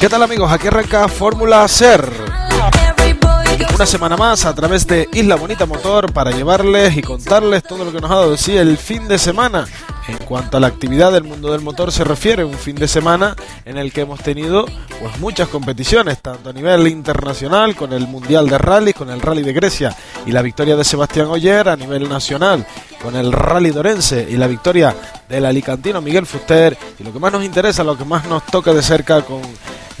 ¿Qué tal amigos? Aquí arranca Fórmula Ser. Una semana más a través de Isla Bonita Motor para llevarles y contarles todo lo que nos ha dado sí el fin de semana. En cuanto a la actividad del mundo del motor se refiere, un fin de semana en el que hemos tenido pues muchas competiciones, tanto a nivel internacional con el Mundial de Rally, con el Rally de Grecia y la victoria de Sebastián Oyer, a nivel nacional con el Rally Dorense y la victoria del alicantino Miguel Fuster y lo que más nos interesa, lo que más nos toca de cerca con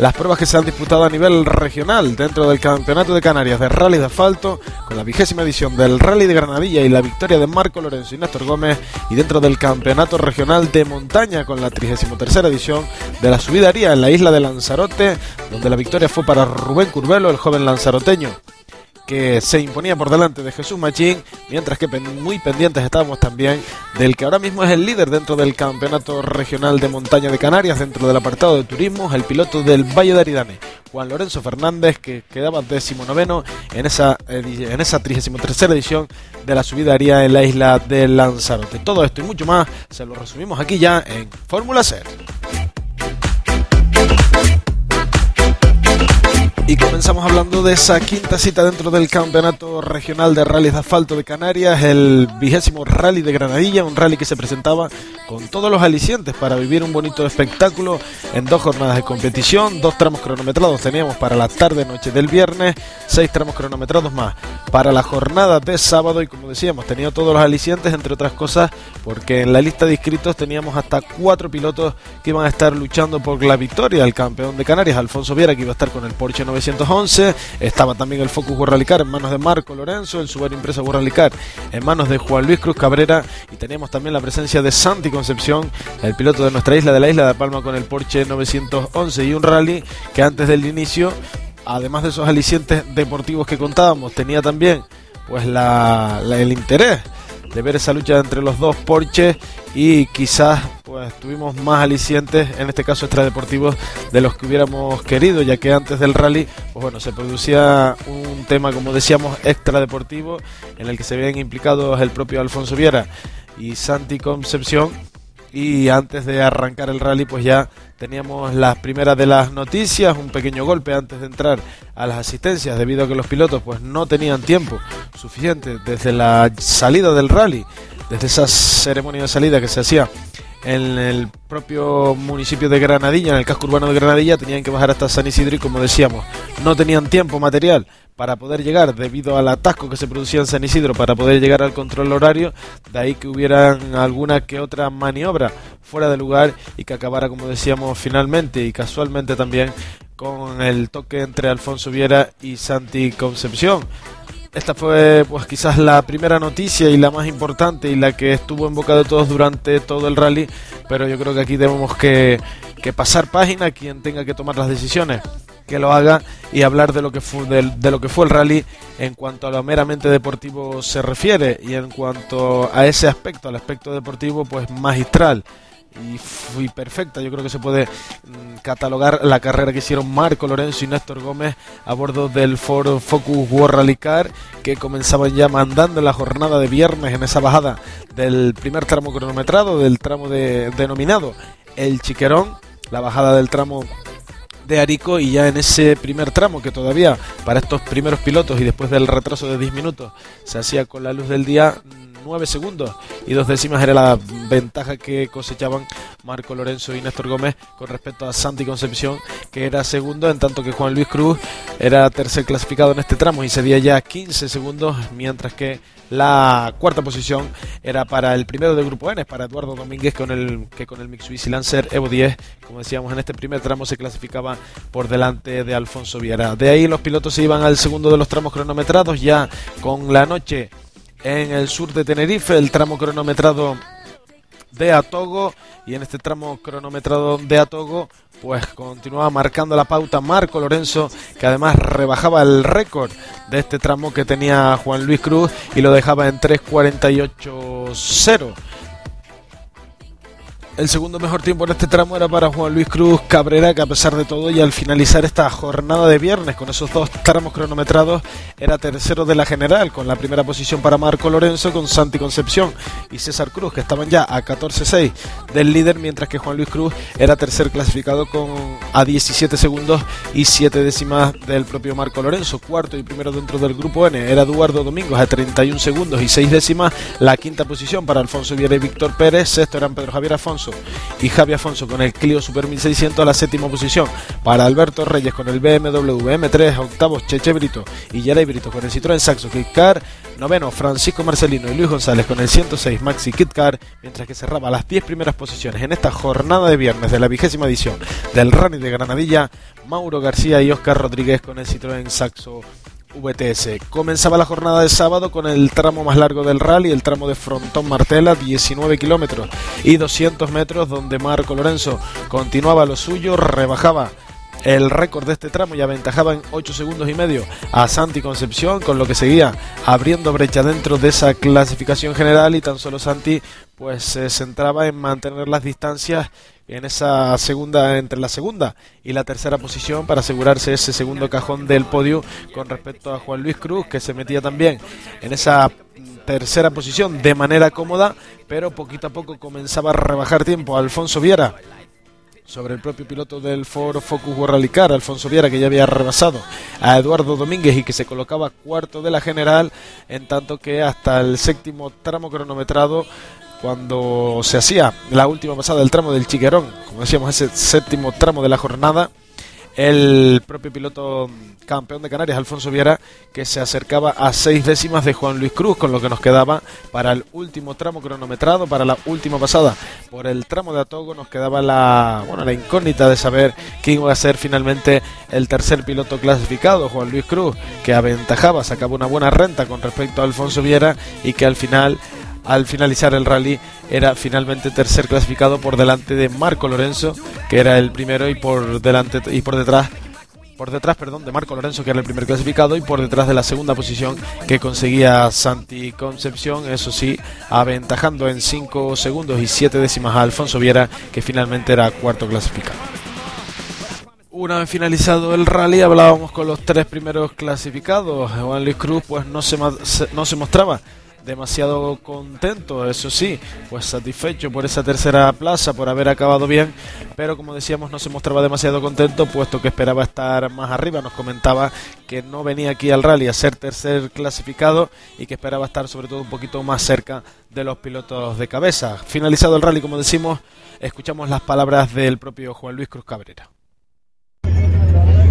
las pruebas que se han disputado a nivel regional dentro del Campeonato de Canarias de Rally de Asfalto, con la vigésima edición del Rally de Granadilla y la victoria de Marco Lorenzo y Néstor Gómez, y dentro del Campeonato Regional de Montaña con la 33 edición de la subidaría en la isla de Lanzarote, donde la victoria fue para Rubén Curvelo, el joven lanzaroteño que se imponía por delante de Jesús Machín, mientras que muy pendientes estábamos también del que ahora mismo es el líder dentro del Campeonato Regional de Montaña de Canarias, dentro del apartado de turismo, el piloto del Valle de Aridane, Juan Lorenzo Fernández, que quedaba décimo noveno en esa, en esa 33 edición de la subida haría en la isla de Lanzarote. Todo esto y mucho más se lo resumimos aquí ya en Fórmula Ser. Y comenzamos hablando de esa quinta cita dentro del Campeonato Regional de Rallys de Asfalto de Canarias, el vigésimo Rally de Granadilla, un rally que se presentaba con todos los alicientes para vivir un bonito espectáculo en dos jornadas de competición, dos tramos cronometrados teníamos para la tarde-noche del viernes, seis tramos cronometrados más para la jornada de sábado y como decíamos, tenía todos los alicientes, entre otras cosas, porque en la lista de inscritos teníamos hasta cuatro pilotos que iban a estar luchando por la victoria, el campeón de Canarias, Alfonso Viera, que iba a estar con el Porsche 9 1911. Estaba también el Focus Burralicar en manos de Marco Lorenzo, el Subaru Impresa Burralicar en manos de Juan Luis Cruz Cabrera. Y teníamos también la presencia de Santi Concepción, el piloto de nuestra isla, de la isla de Palma, con el Porsche 911 y un rally que antes del inicio, además de esos alicientes deportivos que contábamos, tenía también pues el interés de ver esa lucha entre los dos Porsche y quizás pues tuvimos más alicientes, en este caso extradeportivos, de los que hubiéramos querido, ya que antes del rally, pues bueno, se producía un tema, como decíamos, extradeportivo, en el que se habían implicados el propio Alfonso Viera y Santi Concepción, y antes de arrancar el rally pues ya teníamos las primeras de las noticias, un pequeño golpe antes de entrar a las asistencias debido a que los pilotos pues no tenían tiempo suficiente desde la salida del rally, desde esa ceremonia de salida que se hacía en el propio municipio de Granadilla, en el casco urbano de Granadilla, tenían que bajar hasta San Isidro y como decíamos, no tenían tiempo material para poder llegar debido al atasco que se producía en San Isidro para poder llegar al control horario, de ahí que hubieran alguna que otra maniobra fuera de lugar y que acabara, como decíamos, finalmente y casualmente también con el toque entre Alfonso Viera y Santi Concepción. Esta fue pues quizás la primera noticia y la más importante y la que estuvo en boca de todos durante todo el rally, pero yo creo que aquí debemos que, que pasar página quien tenga que tomar las decisiones que lo haga y hablar de lo que fue de, lo que fue el rally en cuanto a lo meramente deportivo se refiere y en cuanto a ese aspecto, al aspecto deportivo, pues magistral y fui perfecta. Yo creo que se puede mm, catalogar la carrera que hicieron Marco Lorenzo y Néstor Gómez a bordo del Ford Focus World Rally Car que comenzaban ya mandando la jornada de viernes en esa bajada del primer tramo cronometrado, del tramo de, denominado El Chiquerón, la bajada del tramo de Arico y ya en ese primer tramo que todavía para estos primeros pilotos y después del retraso de 10 minutos se hacía con la luz del día 9 segundos y dos décimas era la ventaja que cosechaban Marco Lorenzo y Néstor Gómez con respecto a Santi Concepción que era segundo en tanto que Juan Luis Cruz era tercer clasificado en este tramo y cedía ya 15 segundos mientras que la cuarta posición era para el primero del grupo N, para Eduardo Domínguez, con el, que con el Mitsubishi Lancer Evo 10, como decíamos, en este primer tramo se clasificaba por delante de Alfonso Viera. De ahí los pilotos se iban al segundo de los tramos cronometrados, ya con la noche en el sur de Tenerife, el tramo cronometrado de Atogo y en este tramo cronometrado de Atogo pues continuaba marcando la pauta Marco Lorenzo que además rebajaba el récord de este tramo que tenía Juan Luis Cruz y lo dejaba en 3.48.0 El segundo mejor tiempo en este tramo era para Juan Luis Cruz Cabrera, que a pesar de todo y al finalizar esta jornada de viernes con esos dos tramos cronometrados, era tercero de la general, con la primera posición para Marco Lorenzo, con Santi Concepción y César Cruz, que estaban ya a 14-6 del líder, mientras que Juan Luis Cruz era tercer clasificado con a 17 segundos y 7 décimas del propio Marco Lorenzo. Cuarto y primero dentro del grupo N era Eduardo Domingos a 31 segundos y 6 décimas. La quinta posición para Alfonso Viera y Víctor Pérez. Sexto eran Pedro Javier Y Javi Afonso con el Clio Super 1600 a la séptima posición. Para Alberto Reyes con el BMW M3, octavos Cheche Brito y Yaray Brito con el Citroën Saxo Kit Car. Noveno Francisco Marcelino y Luis González con el 106 Maxi Kit Car, mientras que cerraba las 10 primeras posiciones en esta jornada de viernes de la vigésima edición del Rally de Granadilla, Mauro García y Oscar Rodríguez con el Citroën Saxo VTS. Comenzaba la jornada de sábado con el tramo más largo del rally, el tramo de Frontón Martela, 19 kilómetros y 200 metros, donde Marco Lorenzo continuaba lo suyo, rebajaba el récord de este tramo y aventajaba en 8 segundos y medio a Santi Concepción, con lo que seguía abriendo brecha dentro de esa clasificación general y tan solo Santi pues se centraba en mantener las distancias en esa segunda, entre la segunda y la tercera posición para asegurarse ese segundo cajón del podio con respecto a Juan Luis Cruz, que se metía también en esa tercera posición de manera cómoda, pero poquito a poco comenzaba a rebajar tiempo. Alfonso Viera sobre el propio piloto del Ford Focus World Car, Alfonso Viera, que ya había rebasado a Eduardo Domínguez y que se colocaba cuarto de la general, en tanto que hasta el séptimo tramo cronometrado cuando se hacía la última pasada del tramo del Chiquerón, como decíamos, ese séptimo tramo de la jornada, el propio piloto campeón de Canarias, Alfonso Viera, que se acercaba a seis décimas de Juan Luis Cruz, con lo que nos quedaba para el último tramo cronometrado, para la última pasada. Por el tramo de Atogo, nos quedaba la, bueno, la incógnita de saber quién iba a ser finalmente el tercer piloto clasificado, Juan Luis Cruz, que aventajaba, sacaba una buena renta con respecto a Alfonso Viera y que al final al finalizar el rally era finalmente tercer clasificado por delante de Marco Lorenzo, que era el primero y por delante y por detrás por detrás, perdón, de Marco Lorenzo, que era el primer clasificado, y por detrás de la segunda posición que conseguía Santi Concepción, eso sí, aventajando en 5 segundos y 7 décimas a Alfonso Viera, que finalmente era cuarto clasificado. Una vez finalizado el rally, hablábamos con los tres primeros clasificados. Juan Luis Cruz, pues no se, no se mostraba demasiado contento, eso sí, pues satisfecho por esa tercera plaza, por haber acabado bien, pero como decíamos no se mostraba demasiado contento puesto que esperaba estar más arriba, nos comentaba que no venía aquí al rally a ser tercer clasificado y que esperaba estar sobre todo un poquito más cerca de los pilotos de cabeza. Finalizado el rally, como decimos, escuchamos las palabras del propio Juan Luis Cruz Cabrera.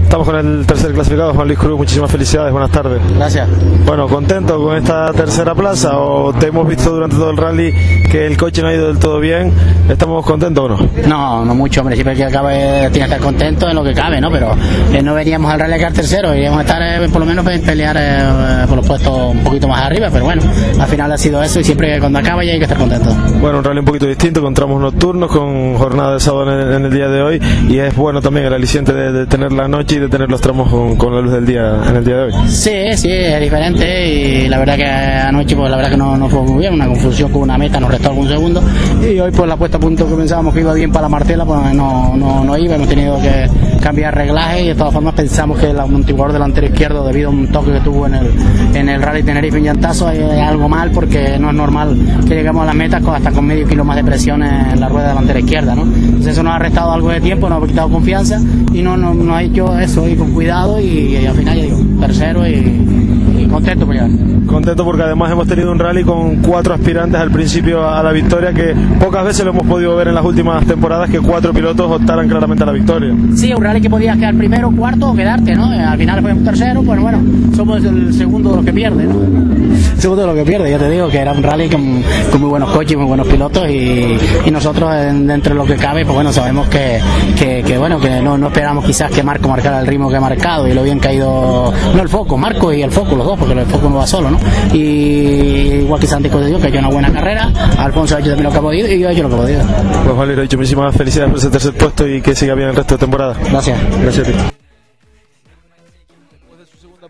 Estamos con el tercer clasificado, Juan Luis Cruz. Muchísimas felicidades, buenas tardes. Gracias. Bueno, ¿contento con esta tercera plaza o te hemos visto durante todo el rally que el coche no ha ido del todo bien? ¿Estamos contentos o no? No, no mucho, hombre. Siempre que acabe tiene que estar contento en lo que cabe, ¿no? Pero eh, no veníamos al rally a quedar tercero, iríamos a estar eh, por lo menos pelear eh, por los puestos un poquito más arriba, pero bueno, al final ha sido eso y siempre cuando acaba ya hay que estar contento. Bueno, un rally un poquito distinto, con tramos nocturnos, con jornada de sábado en el, día de hoy y es bueno también el aliciente de, de tener la noche de tener los tramos con, la luz del día en el día de hoy. Sí, sí, es diferente y la verdad que anoche pues la verdad que no, no fue muy bien, una confusión con una meta nos restó algún segundo y hoy pues la puesta a punto que pensábamos que iba bien para la Martela pues no, no, no iba, hemos tenido que cambiar reglaje y de todas formas pensamos que el amortiguador delantero izquierdo debido a un toque que tuvo en el, en el Rally Tenerife en Llantazo es algo mal porque no es normal que lleguemos a las metas con, hasta con medio kilo más de presión en la rueda delantera izquierda, ¿no? Entonces eso nos ha restado algo de tiempo, nos ha quitado confianza y no nos no ha hecho eso y cuidado y, al final ya digo, tercero y, contento por llegar. Contento porque además hemos tenido un rally con cuatro aspirantes al principio a la victoria que pocas veces lo hemos podido ver en las últimas temporadas que cuatro pilotos optaran claramente a la victoria. Sí, un rally que podías quedar primero, cuarto o quedarte, ¿no? Al final fue un tercero, pues bueno, somos el segundo de los que pierde, ¿no? segundo de lo que pierde, ya te digo que era un rally con, muy buenos coches, muy buenos pilotos y, nosotros dentro de lo que cabe, pues bueno, sabemos que, que, bueno, que no, no esperamos quizás que Marco marcara el ritmo que ha marcado y lo bien caído, no el foco, Marco y el foco, los dos, porque el foco no va solo, ¿no? Y igual que Santi Dios, que ha hecho una buena carrera, Alfonso ha hecho también lo que ha podido y yo he hecho lo que he podido. Pues vale, lo he dicho, muchísimas felicidades por ese tercer puesto y que siga bien el resto de temporada. Gracias. Gracias a ti.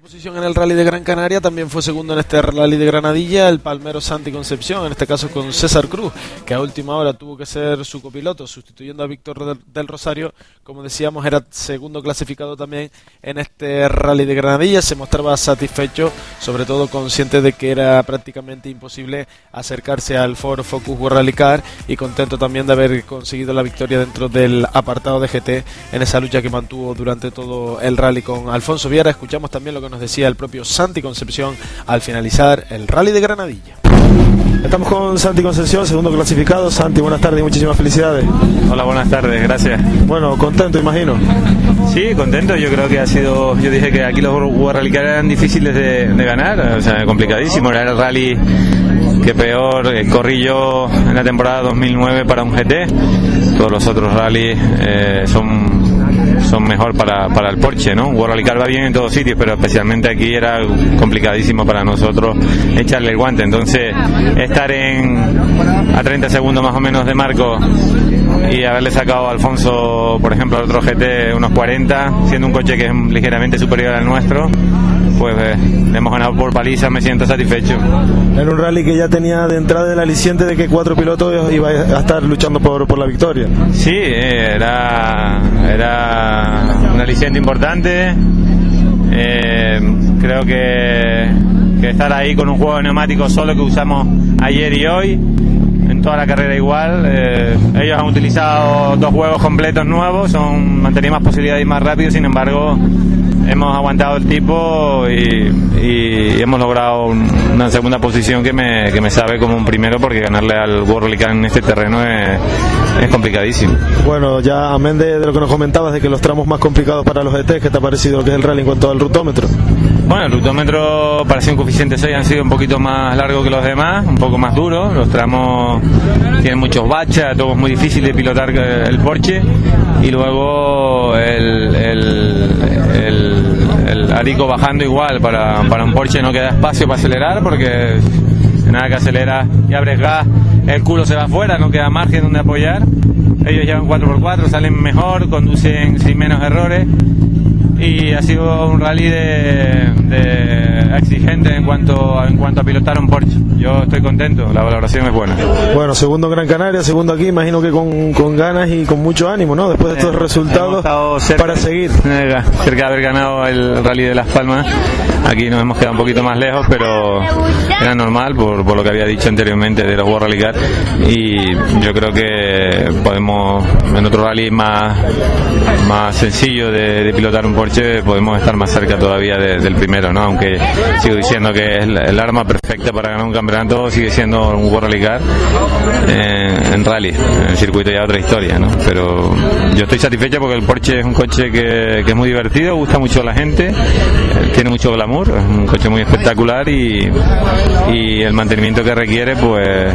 Posición en el Rally de Gran Canaria también fue segundo en este Rally de Granadilla el palmero Santi Concepción, en este caso con César Cruz, que a última hora tuvo que ser su copiloto, sustituyendo a Víctor del, Rosario. Como decíamos, era segundo clasificado también en este Rally de Granadilla. Se mostraba satisfecho, sobre todo consciente de que era prácticamente imposible acercarse al Ford Focus World Rally Car y contento también de haber conseguido la victoria dentro del apartado de GT en esa lucha que mantuvo durante todo el rally con Alfonso Viera. Escuchamos también lo que nos decía el propio Santi Concepción al finalizar el rally de Granadilla. Estamos con Santi Concepción, segundo clasificado. Santi, buenas tardes y muchísimas felicidades. Hola, buenas tardes, gracias. Bueno, contento, imagino. Sí, contento. Yo creo que ha sido. Yo dije que aquí los Rally eran difíciles de, ganar, o sea, complicadísimo. Era el rally que peor eh, corrí yo en la temporada 2009 para un GT. Todos los otros rallies eh, son son mejor para, para el Porsche, ¿no? World va bien en todos sitios, pero especialmente aquí era complicadísimo para nosotros echarle el guante. Entonces, estar en a 30 segundos más o menos de marco y haberle sacado a Alfonso, por ejemplo, al otro GT unos 40, siendo un coche que es ligeramente superior al nuestro, pues eh, hemos ganado por paliza, me siento satisfecho. En un rally que ya tenía de entrada el aliciente de que cuatro pilotos iban a estar luchando por, por la victoria. Sí, era, era un aliciente importante. Eh, creo que, que estar ahí con un juego de neumáticos solo que usamos ayer y hoy en toda la carrera igual. Eh, ellos han utilizado dos juegos completos nuevos, son mantenían más posibilidades de ir más rápido, sin embargo hemos aguantado el tipo y, hemos logrado una segunda posición que me, que me sabe como un primero porque ganarle al World en este terreno es, es, complicadísimo. Bueno, ya amén de, de, lo que nos comentabas de que los tramos más complicados para los ET, ¿qué te ha parecido lo que es el rally en cuanto al rutómetro? Bueno, el rutómetro para ser un coeficiente 6 han sido un poquito más largo que los demás, un poco más duro. Los tramos tienen muchos baches, todo es muy difícil de pilotar eh, el Porsche. Y luego el, el, arico bajando igual. Para, para un Porsche no queda espacio para acelerar porque nada que acelera y abres gas, el culo se va afuera, no queda margen donde apoyar. Ellos llevan 4x4, salen mejor, conducen sin menos errores y ha sido un rally de, exigente en cuanto, a, en cuanto a pilotar un Porsche. Yo estoy contento, la valoración es buena. Bueno, segundo en Gran Canaria, segundo aquí, imagino que con, con ganas y con mucho ánimo, ¿no? Después de estos eh, resultados para seguir. Cerca de haber ganado el rally de Las Palmas, aquí nos hemos quedado un poquito más lejos, pero era normal por, por lo que había dicho anteriormente de los World Rally Car y yo creo que podemos en otro rally más, más sencillo de, de pilotar un Porsche podemos estar más cerca todavía del primero, ¿no? Aunque sigo diciendo que es el, arma perfecta para ganar un campeonato, sigue siendo un World Rally Car eh, en rally, en el circuito ya otra historia, ¿no? Pero yo estoy satisfecho porque el Porsche es un coche que, es muy divertido, gusta mucho a la gente, eh, tiene mucho glamour, es un coche muy espectacular y, y el mantenimiento que requiere, pues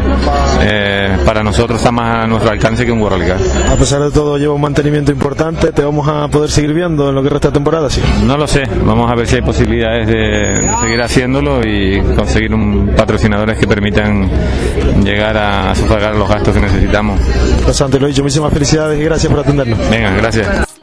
eh, para nosotros está más a nuestro alcance que un World Rally Car. A pesar de todo lleva un mantenimiento importante, te vamos a poder seguir viendo en lo que resta de temporada, sí. No lo sé, vamos a ver si hay posibilidades de, seguir haciéndolo y conseguir un patrocinadores que permitan llegar a sufragar los gastos que necesitamos. Pues antes lo he dicho, muchísimas felicidades y gracias por atendernos. Venga, gracias.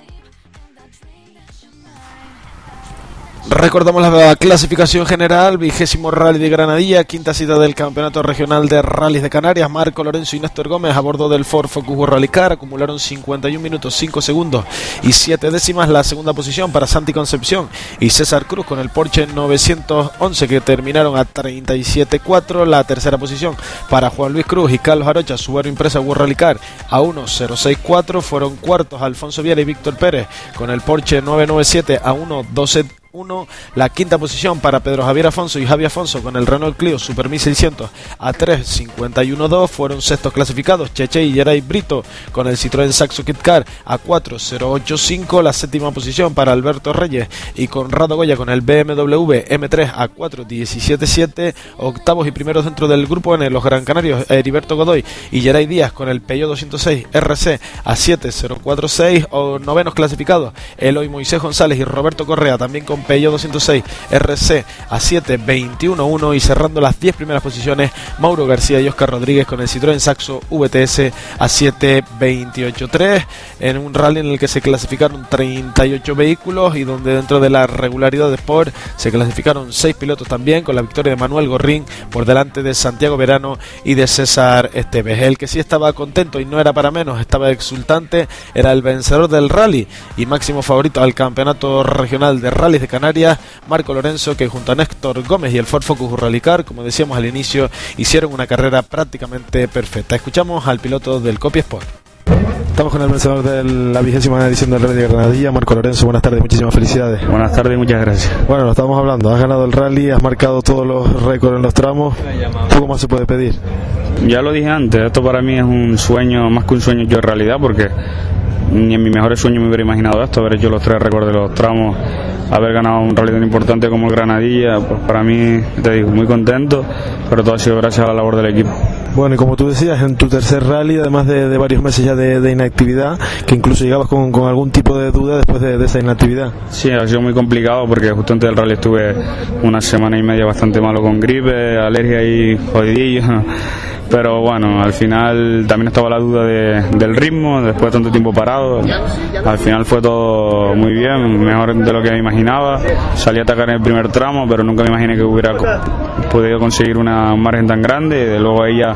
Recordamos la clasificación general, vigésimo rally de Granadilla, quinta cita del Campeonato Regional de Rallys de Canarias. Marco Lorenzo y Néstor Gómez a bordo del Ford Focus Rally Car acumularon 51 minutos 5 segundos y 7 décimas. La segunda posición para Santi Concepción y César Cruz con el Porsche 911 que terminaron a 37.4. La tercera posición para Juan Luis Cruz y Carlos Arocha, Subaru Impresa World Rally Car a 1.064. Fueron cuartos Alfonso Viera y Víctor Pérez con el Porsche 997 a 1.12 1. La quinta posición para Pedro Javier Afonso y Javier Afonso con el Renault Clio Super 1600 a 3.51.2. Fueron sextos clasificados Cheche y Geray Brito con el Citroën Saxo Kit Car a 4.085. La séptima posición para Alberto Reyes y Conrado Goya con el BMW M3 a 4.17.7. Octavos y primeros dentro del grupo N, los Gran Canarios Heriberto Godoy y Geray Díaz con el Peugeot 206 RC a 7.046. O novenos clasificados Eloy Moisés González y Roberto Correa también con Peugeot 206 RC a 7.21.1 y cerrando las 10 primeras posiciones Mauro García y Oscar Rodríguez con el Citroën Saxo VTS a 7.28.3 en un rally en el que se clasificaron 38 vehículos y donde dentro de la regularidad de Sport se clasificaron 6 pilotos también con la victoria de Manuel Gorrín por delante de Santiago Verano y de César Esteves. El que sí estaba contento y no era para menos, estaba exultante, era el vencedor del rally y máximo favorito al campeonato regional de rallies de Canarias, Marco Lorenzo, que junto a Néstor Gómez y el Ford Focus Rallycar, como decíamos al inicio, hicieron una carrera prácticamente perfecta. Escuchamos al piloto del Copy Sport. Estamos con el vencedor de la vigésima edición del Rally de Granadilla, Marco Lorenzo. Buenas tardes, muchísimas felicidades. Buenas tardes, muchas gracias. Bueno, lo estamos hablando. Has ganado el rally, has marcado todos los récords en los tramos. ¿Poco más se puede pedir? Ya lo dije antes, esto para mí es un sueño, más que un sueño yo en realidad, porque ni en mis mejores sueños me hubiera imaginado esto, haber hecho los tres récords de los tramos, haber ganado un rally tan importante como el Granadilla, pues para mí, te digo, muy contento, pero todo ha sido gracias a la labor del equipo. Bueno, y como tú decías, en tu tercer rally, además de, de varios meses ya de, de, inactividad, que incluso llegabas con, con algún tipo de duda después de, de, esa inactividad. Sí, ha sido muy complicado porque justo antes del rally estuve una semana y media bastante malo con gripe, alergia y jodidillo. Pero bueno, al final también estaba la duda de, del ritmo, después de tanto tiempo parado. Al final fue todo muy bien, mejor de lo que me imaginaba. Salí a atacar en el primer tramo, pero nunca me imaginé que hubiera podido conseguir una, un margen tan grande. De luego ella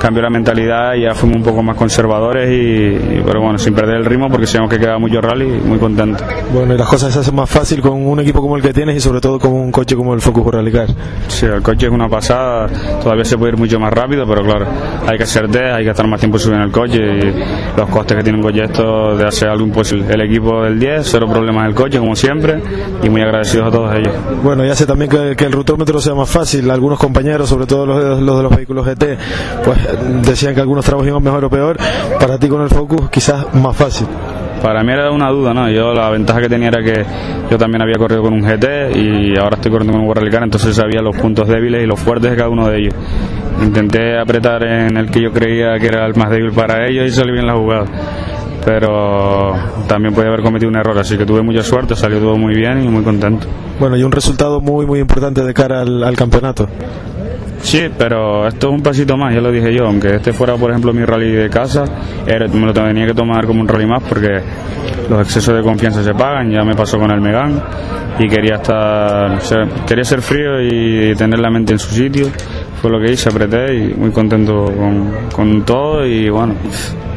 cambió la mentalidad y ya fuimos un poco más conservadores y, y pero bueno, sin perder el ritmo porque sabemos que queda mucho rally, muy contento. Bueno, y las cosas se hacen más fácil con un equipo como el que tienes y sobre todo con un coche como el Focus Rally Car. Sí, el coche es una pasada, todavía se puede ir mucho más rápido, pero claro, hay que ser test, hay que estar más tiempo subiendo el coche y los costes que tiene un coche esto de hacer algo imposible. El equipo del 10, cero problemas del coche como siempre y muy agradecidos a todos ellos. Bueno, y hace también que, que el rutómetro sea más fácil, algunos compañeros, sobre todo los, los de los vehículos GT, pues decían que algunos trabajos iban mejor o peor, para ti con el Focus quizás más fácil. Para mí era una duda, ¿no? Yo la ventaja que tenía era que yo también había corrido con un GT y ahora estoy corriendo con un Car, entonces sabía los puntos débiles y los fuertes de cada uno de ellos. Intenté apretar en el que yo creía que era el más débil para ellos y salió bien la jugada. Pero también podía haber cometido un error, así que tuve mucha suerte, salió todo muy bien y muy contento. Bueno, y un resultado muy, muy importante de cara al, al campeonato. Sí, pero esto es un pasito más, ya lo dije yo, aunque este fuera, por ejemplo, mi rally de casa, me lo tenía que tomar como un rally más porque los excesos de confianza se pagan, ya me pasó con el Megan y quería estar, ser, quería ser frío y tener la mente en su sitio, fue lo que hice, apreté y muy contento con, todo y bueno,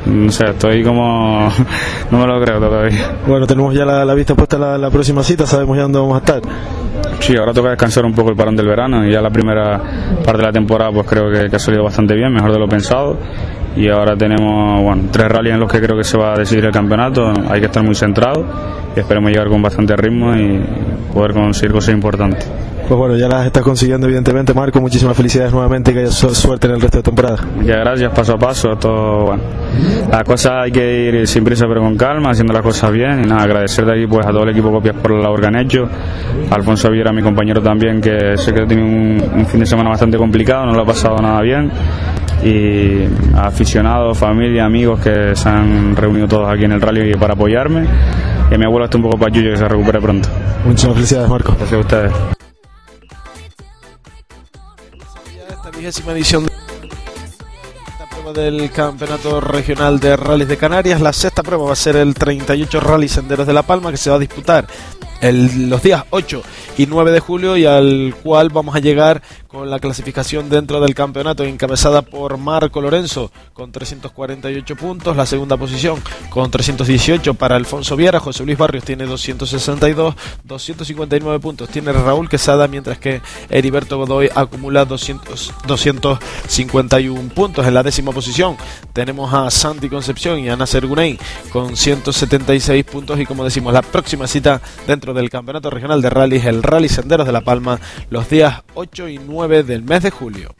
no sé, estoy como, no me lo creo todavía. Bueno, tenemos ya la, vista puesta la, la próxima cita, sabemos ya dónde vamos a estar. Sí, ahora toca descansar un poco el parón del verano y ya la primera parte de la temporada pues creo que, ha salido bastante bien, mejor de lo pensado y ahora tenemos bueno, tres rallies en los que creo que se va a decidir el campeonato, hay que estar muy centrado y esperemos llegar con bastante ritmo y poder conseguir cosas importantes. Pues bueno, ya las estás consiguiendo evidentemente, Marco. Muchísimas felicidades nuevamente y que haya suerte en el resto de temporada. Muchas gracias, paso a paso. Todo, bueno, la cosa hay que ir sin prisa pero con calma, haciendo las cosas bien. Y nada, agradecer de aquí pues a todo el equipo Copias por la labor que han hecho. A Alfonso Viera, mi compañero también, que sé que ha tenido un, un fin de semana bastante complicado, no lo ha pasado nada bien y aficionados, familia, amigos que se han reunido todos aquí en el rally para apoyarme y a mi abuelo está un poco payuyo que se recupere pronto. Muchas felicidades Marco. Gracias a ustedes. Vigésima edición de esta prueba del Campeonato Regional de Rallys de Canarias. La sexta prueba va a ser el 38 Rally Senderos de La Palma que se va a disputar los días 8 y 9 de julio y al cual vamos a llegar con la clasificación dentro del campeonato encabezada por Marco Lorenzo con 348 puntos, la segunda posición con 318 para Alfonso Viera, José Luis Barrios tiene 262, 259 puntos. Tiene Raúl Quesada, mientras que Heriberto Godoy acumula 200, 251 puntos. En la décima posición. Tenemos a Santi Concepción y a Nasser Guney con 176 puntos. Y como decimos, la próxima cita dentro del Campeonato Regional de Rallys, el Rally Senderos de La Palma, los días 8 y 9 del mes de julio.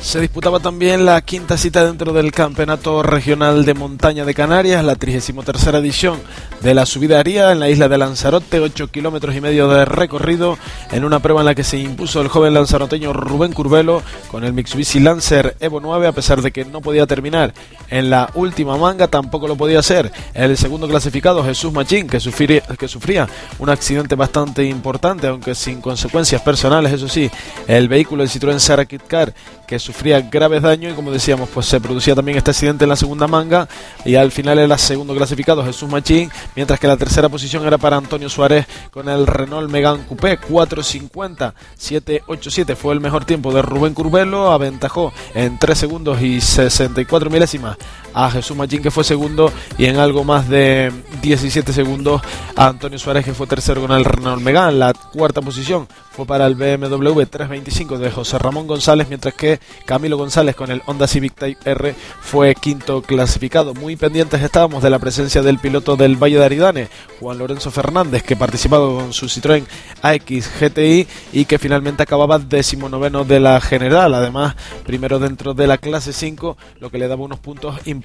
Se disputaba también la quinta cita dentro del Campeonato Regional de Montaña de Canarias, la 33 edición de la subida aria en la isla de Lanzarote, 8 kilómetros y medio de recorrido, en una prueba en la que se impuso el joven lanzaroteño Rubén Curvelo con el Mitsubishi Lancer Evo 9, a pesar de que no podía terminar en la última manga, tampoco lo podía hacer. El segundo clasificado Jesús Machín, que sufría, que sufría un accidente bastante importante, aunque sin consecuencias personales, eso sí, el vehículo del Citroën Sara Car que sufría graves daños y como decíamos, pues se producía también este accidente en la segunda manga y al final era segundo clasificado Jesús Machín, mientras que la tercera posición era para Antonio Suárez con el Renault Megane Coupé 450 787 fue el mejor tiempo de Rubén Curvelo, aventajó en 3 segundos y 64 milésimas a Jesús Machín que fue segundo y en algo más de 17 segundos a Antonio Suárez que fue tercero con el Renault Megane, la cuarta posición fue para el BMW 325 de José Ramón González, mientras que Camilo González con el Honda Civic Type R fue quinto clasificado. Muy pendientes estábamos de la presencia del piloto del Valle de Aridane, Juan Lorenzo Fernández, que participaba con su Citroën AX GTI y que finalmente acababa decimonoveno de la general. Además, primero dentro de la clase 5, lo que le daba unos puntos importantes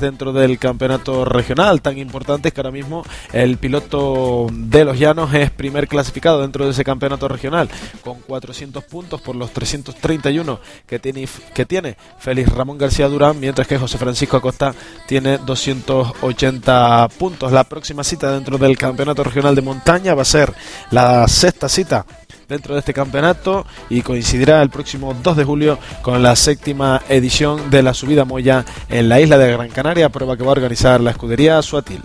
dentro del campeonato regional, tan importantes que ahora mismo el piloto de los Llanos es primer clasificado dentro de ese campeonato regional con 400 puntos por los 331 que tiene, que tiene Félix Ramón García Durán, mientras que José Francisco Acosta tiene 280 puntos. La próxima cita dentro del Campeonato Regional de Montaña va a ser la sexta cita dentro de este campeonato y coincidirá el próximo 2 de julio con la séptima edición de la subida Moya en la isla de Gran Canaria, prueba que va a organizar la escudería Suatil.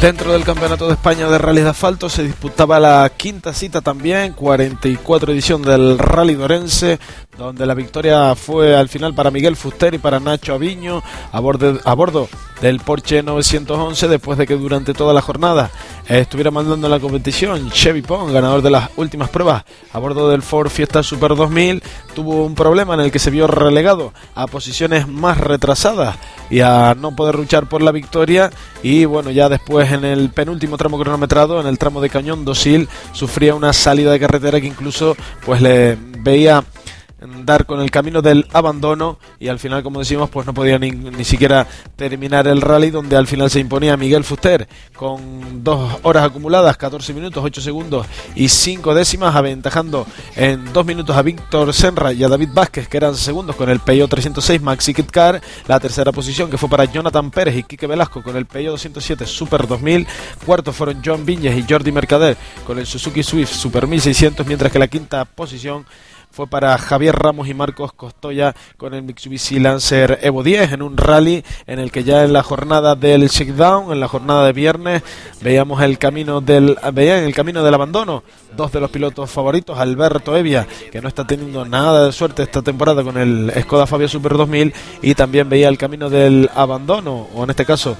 Dentro del Campeonato de España de Rally de Asfalto se disputaba la quinta cita también, 44 edición del Rally Dorense, donde la victoria fue al final para Miguel Fuster y para Nacho Aviño a bordo, a bordo del Porsche 911 después de que durante toda la jornada estuviera mandando la competición. Chevy Pong, ganador de las últimas pruebas a bordo del Ford Fiesta Super 2000, tuvo un problema en el que se vio relegado a posiciones más retrasadas y a no poder luchar por la victoria y bueno, ya después en el penúltimo tramo cronometrado, en el tramo de Cañón Dosil, sufría una salida de carretera que incluso pues le veía dar con el camino del abandono y al final, como decimos, pues no podía ni, ni, siquiera terminar el rally donde al final se imponía Miguel Fuster con dos horas acumuladas, 14 minutos, 8 segundos y 5 décimas, aventajando en 2 minutos a Víctor Senra y a David Vázquez, que eran segundos con el Peugeot 306 Maxi Kit Car, la tercera posición que fue para Jonathan Pérez y Quique Velasco con el Peugeot 207 Super 2000, cuartos fueron John Viñez y Jordi Mercader con el Suzuki Swift Super 1600, mientras que la quinta posición fue para Javier Ramos y Marcos Costoya con el Mitsubishi Lancer Evo 10 en un rally en el que ya en la jornada del shakedown, en la jornada de viernes, veíamos el camino del veían el camino del abandono. Dos de los pilotos favoritos, Alberto Evia, que no está teniendo nada de suerte esta temporada con el Skoda Fabia Super 2000 y también veía el camino del abandono o en este caso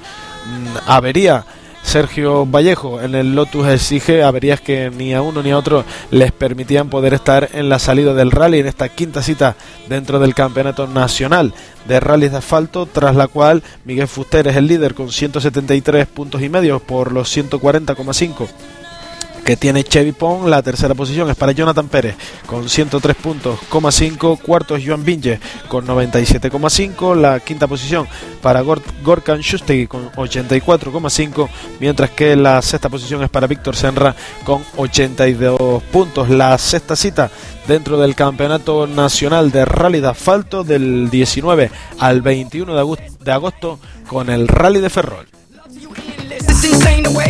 mm, avería Sergio Vallejo. En el Lotus exige averías que ni a uno ni a otro les permitían poder estar en la salida del rally en esta quinta cita dentro del campeonato nacional de rallies de asfalto, tras la cual Miguel Fuster es el líder con 173 puntos y medio por los 140,5 que tiene Chevy Pong. La tercera posición es para Jonathan Pérez con 103 puntos, 5. Cuarto es Joan Binge con 97,5. La quinta posición para Gorkan Shustegui con 84,5. Mientras que la sexta posición es para Víctor Senra con 82 puntos. La sexta cita dentro del Campeonato Nacional de Rally de Asfalto del 19 al 21 de agosto, de agosto con el Rally de Ferrol.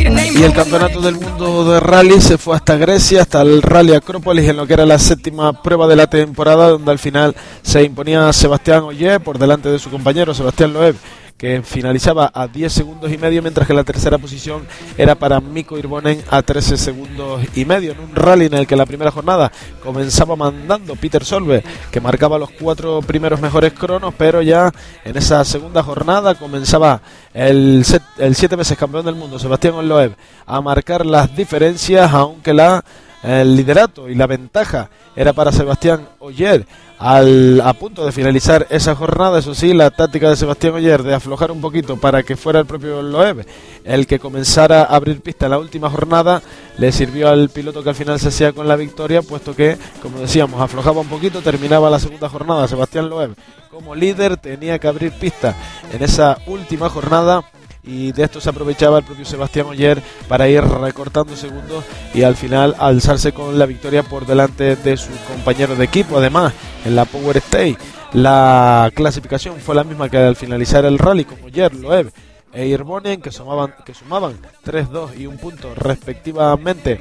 Y el campeonato del mundo de rally se fue hasta Grecia, hasta el Rally Acrópolis, en lo que era la séptima prueba de la temporada, donde al final se imponía Sebastián Oye por delante de su compañero Sebastián Loeb que finalizaba a 10 segundos y medio, mientras que la tercera posición era para Miko Irbonen a 13 segundos y medio, en un rally en el que la primera jornada comenzaba mandando Peter Solve, que marcaba los cuatro primeros mejores cronos, pero ya en esa segunda jornada comenzaba el, el siete veces campeón del mundo, Sebastián Loeb, a marcar las diferencias, aunque la el liderato y la ventaja era para Sebastián Oyer al, a punto de finalizar esa jornada. Eso sí, la táctica de Sebastián Oyer de aflojar un poquito para que fuera el propio Loeb el que comenzara a abrir pista en la última jornada le sirvió al piloto que al final se hacía con la victoria, puesto que, como decíamos, aflojaba un poquito, terminaba la segunda jornada. Sebastián Loeb como líder tenía que abrir pista en esa última jornada y de esto se aprovechaba el propio Sebastián Oyer para ir recortando segundos y al final alzarse con la victoria por delante de su compañero de equipo. Además, en la Power State la clasificación fue la misma que al finalizar el rally con Oyer, Loeb e Irbonen que sumaban, que sumaban 3-2 y un punto respectivamente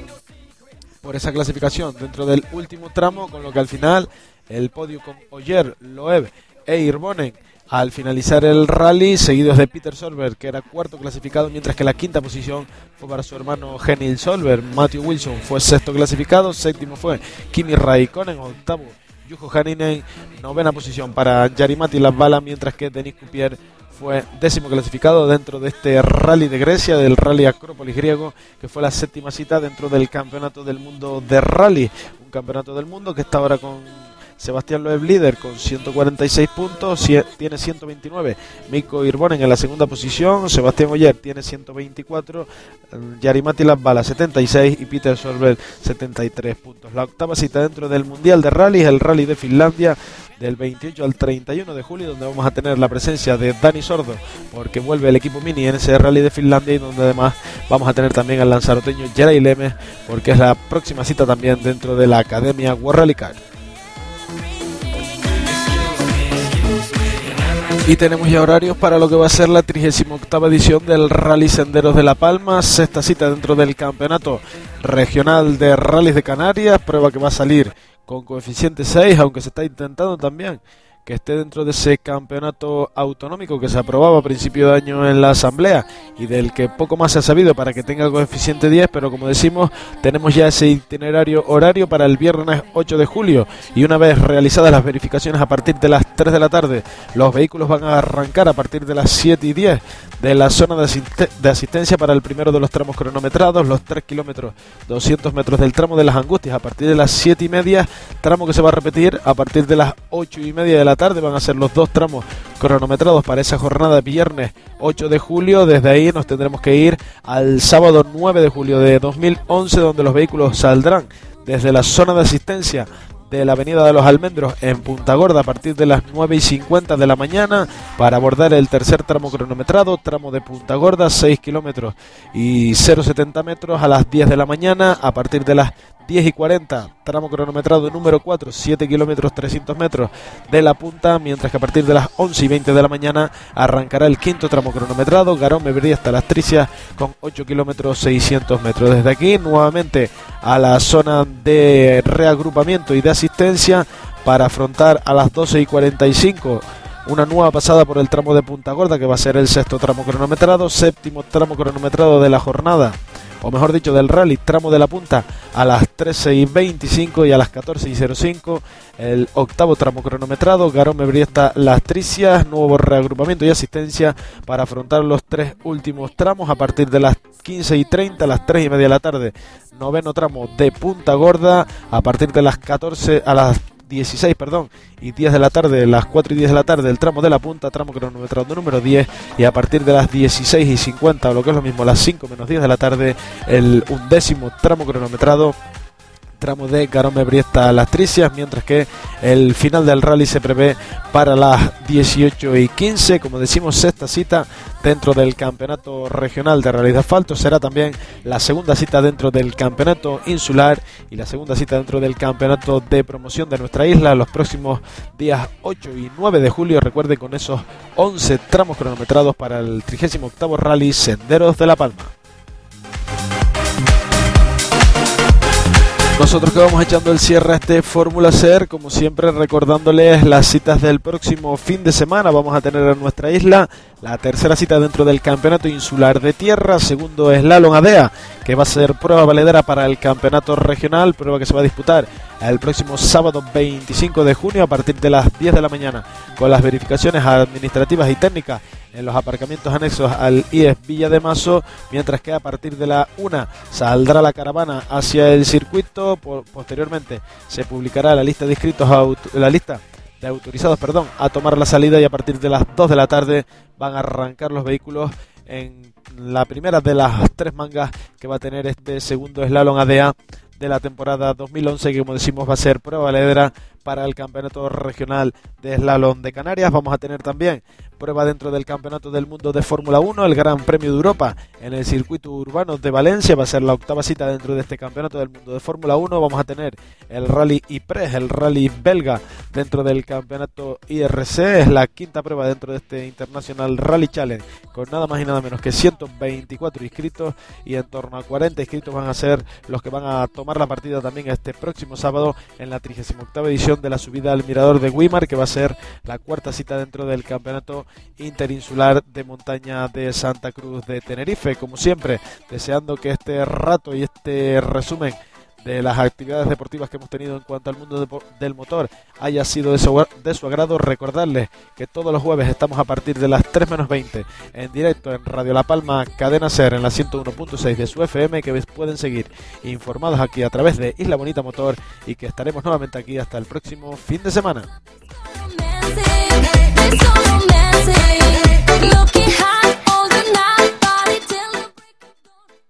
por esa clasificación dentro del último tramo, con lo que al final el podio con Oyer, Loeb e Irbonen al finalizar el rally, seguidos de Peter Solberg, que era cuarto clasificado, mientras que la quinta posición fue para su hermano Genil Solberg. Matthew Wilson fue sexto clasificado, séptimo fue Kimi Raikkonen, octavo Yujo Haninen, novena posición para Yarimati Lasbala, mientras que Denis Cupier fue décimo clasificado dentro de este rally de Grecia, del rally Acrópolis griego, que fue la séptima cita dentro del Campeonato del Mundo de Rally, un campeonato del mundo que está ahora con Sebastián Loeb líder con 146 puntos, tiene 129. Miko Irbonen en la segunda posición, Sebastián Oyer tiene 124, Yarimati Bala 76 y Peter Solberg 73 puntos. La octava cita dentro del Mundial de Rally es el Rally de Finlandia del 28 al 31 de julio, donde vamos a tener la presencia de Dani Sordo, porque vuelve el equipo mini en ese rally de Finlandia y donde además vamos a tener también al lanzaroteño Geray Lemes, porque es la próxima cita también dentro de la Academia World Rally Car. Y tenemos ya horarios para lo que va a ser la 38 edición del Rally Senderos de La Palma, sexta cita dentro del Campeonato Regional de Rallys de Canarias, prueba que va a salir con coeficiente 6, aunque se está intentando también que esté dentro de ese campeonato autonómico que se aprobaba a principio de año en la Asamblea y del que poco más se ha sabido para que tenga coeficiente 10, pero como decimos, tenemos ya ese itinerario horario para el viernes 8 de julio y una vez realizadas las verificaciones a partir de las 3 de la tarde, los vehículos van a arrancar a partir de las 7 y 10 de la zona de, asistencia para el primero de los tramos cronometrados, los 3 kilómetros 200 metros del tramo de las Angustias. A partir de las 7 y media, tramo que se va a repetir a partir de las 8 y media de la tarde, van a ser los dos tramos cronometrados para esa jornada de viernes 8 de julio, desde ahí nos tendremos que ir al sábado 9 de julio de 2011 donde los vehículos saldrán desde la zona de asistencia de la Avenida de los Almendros en Punta Gorda a partir de las 9 y 50 de la mañana para abordar el tercer tramo cronometrado, tramo de Punta Gorda, 6 kilómetros y 0,70 metros a las 10 de la mañana a partir de las 10 y 40, tramo cronometrado número 4, 7 kilómetros 300 metros de la punta, mientras que a partir de las 11 y 20 de la mañana arrancará el quinto tramo cronometrado, Garón Bebería hasta las Tricias con 8 kilómetros 600 metros. Desde aquí nuevamente a la zona de reagrupamiento y de asistencia para afrontar a las 12 y 45 una nueva pasada por el tramo de Punta Gorda que va a ser el sexto tramo cronometrado, séptimo tramo cronometrado de la jornada o mejor dicho, del rally tramo de la punta a las 13 y 25 y a las 14 y 05. El octavo tramo cronometrado, Garome Briesta Las Tricias, nuevo reagrupamiento y asistencia para afrontar los tres últimos tramos a partir de las 15 y 30 a las 3 y media de la tarde. Noveno tramo de Punta Gorda a partir de las 14 a las 16, perdón, y 10 de la tarde, las 4 y 10 de la tarde, el tramo de la punta, tramo cronometrado número 10, y a partir de las 16 y 50, o lo que es lo mismo, las 5 menos 10 de la tarde, el undécimo tramo cronometrado tramo de Garome Briesta Las Tricias, mientras que el final del rally se prevé para las 18 y 15. Como decimos, sexta cita dentro del campeonato regional de rally de asfalto. Será también la segunda cita dentro del campeonato insular y la segunda cita dentro del campeonato de promoción de nuestra isla los próximos días 8 y 9 de julio. Recuerde con esos 11 tramos cronometrados para el 38 rally Senderos de la Palma. Nosotros que vamos echando el cierre a este Fórmula Ser, como siempre recordándoles las citas del próximo fin de semana. Vamos a tener en nuestra isla la tercera cita dentro del Campeonato Insular de Tierra, segundo es Slalom Adea, que va a ser prueba valedera para el Campeonato Regional, prueba que se va a disputar el próximo sábado 25 de junio a partir de las 10 de la mañana, con las verificaciones administrativas y técnicas en los aparcamientos anexos al IES Villa de Mazo, mientras que a partir de la 1 saldrá la caravana hacia el circuito. Posteriormente se publicará la lista de inscritos, la lista de autorizados, perdón, a tomar la salida y a partir de las 2 de la tarde van a arrancar los vehículos en la primera de las tres mangas que va a tener este segundo slalom ADA de la temporada 2011 que como decimos va a ser prueba ledera para el campeonato regional de slalom de Canarias. Vamos a tener también prueba dentro del Campeonato del Mundo de Fórmula 1, el Gran Premio de Europa en el circuito urbano de Valencia, va a ser la octava cita dentro de este Campeonato del Mundo de Fórmula 1, vamos a tener el Rally IPRES, el Rally belga dentro del Campeonato IRC, es la quinta prueba dentro de este International Rally Challenge, con nada más y nada menos que 124 inscritos y en torno a 40 inscritos van a ser los que van a tomar la partida también este próximo sábado en la 38 edición de la subida al Mirador de Weimar, que va a ser la cuarta cita dentro del Campeonato interinsular de montaña de Santa Cruz de Tenerife. Como siempre, deseando que este rato y este resumen de las actividades deportivas que hemos tenido en cuanto al mundo del motor haya sido de su, agrado, recordarles que todos los jueves estamos a partir de las 3 menos 20 en directo en Radio La Palma Cadena Ser en la 101.6 de su FM que pueden seguir informados aquí a través de Isla Bonita Motor y que estaremos nuevamente aquí hasta el próximo fin de semana.